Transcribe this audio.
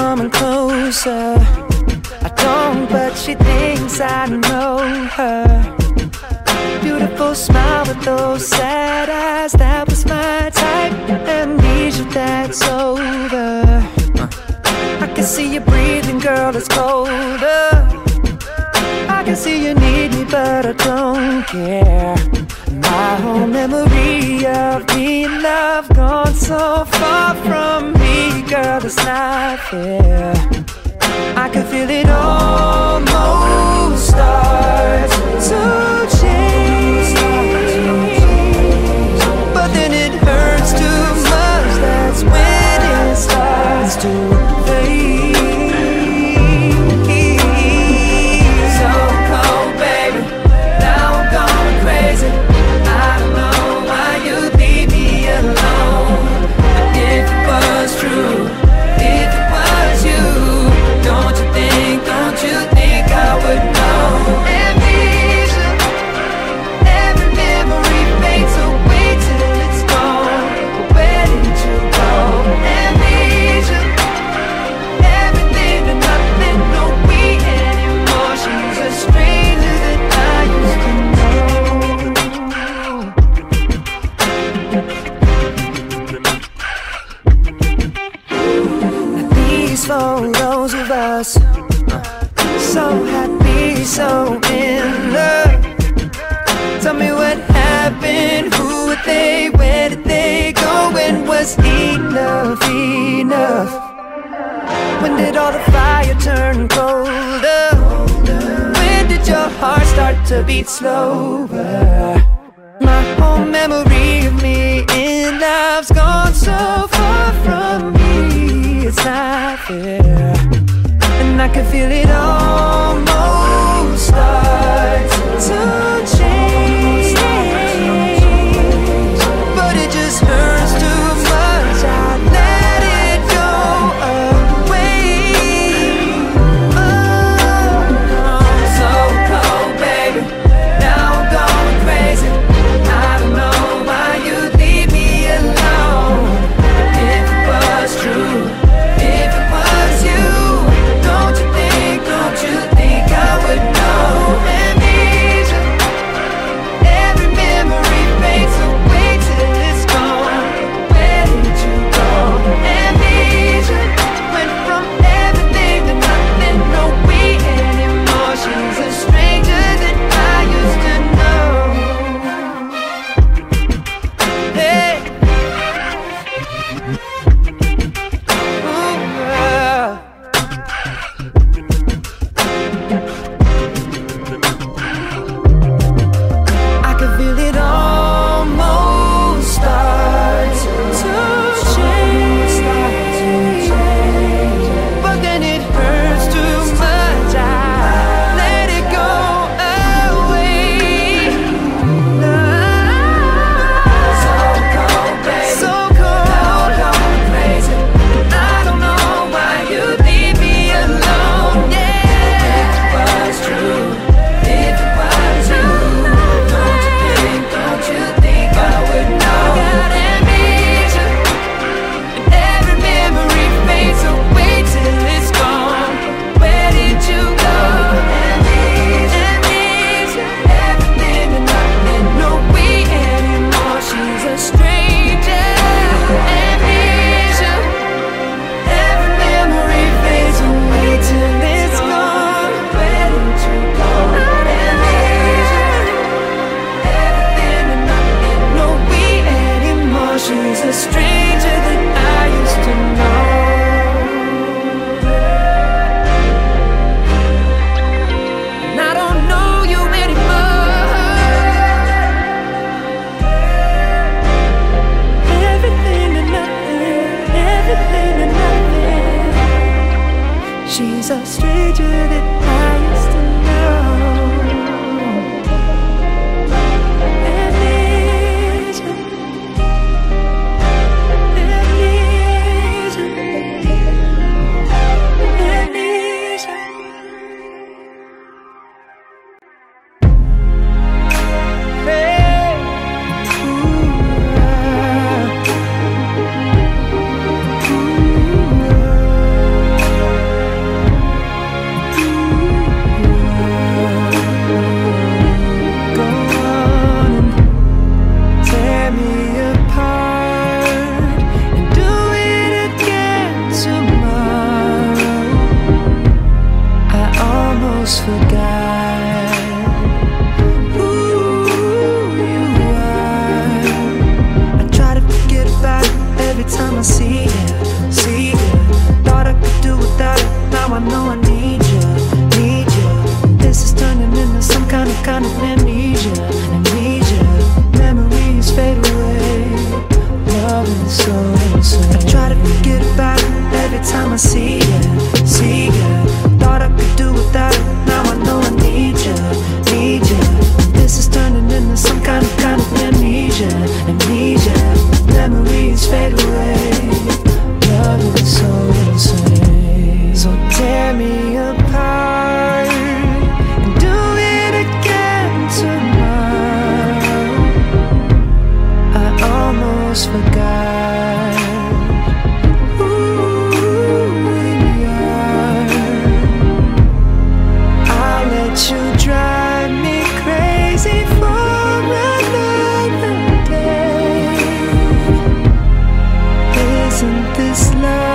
coming closer. I don't, but she thinks I know her. Beautiful smile with those sad eyes, that was my type. Amnesia, that's over. I can see you breathing, girl, it's colder. I can see you need me, but I don't care. My whole memory of being loved gone so far from girl, it's not fair. I can feel it almost start to so in love. Tell me what happened, who were they, where did they go, when was enough enough? When did all the fire turn colder? When did your heart start to beat slower? My whole memory of me in love's gone so far from me. It's not fair, and I can feel it almost start to she's a stranger that I kind of amnesia, amnesia. Memories fade away, love is so insane. I try to forget about it every time I see ya, see ya. Thought I could do without it, now I know I need ya, need ya. This is turning into some kind of kind of amnesia, amnesia. Memories fade away, love is so insane. So tear me up. love.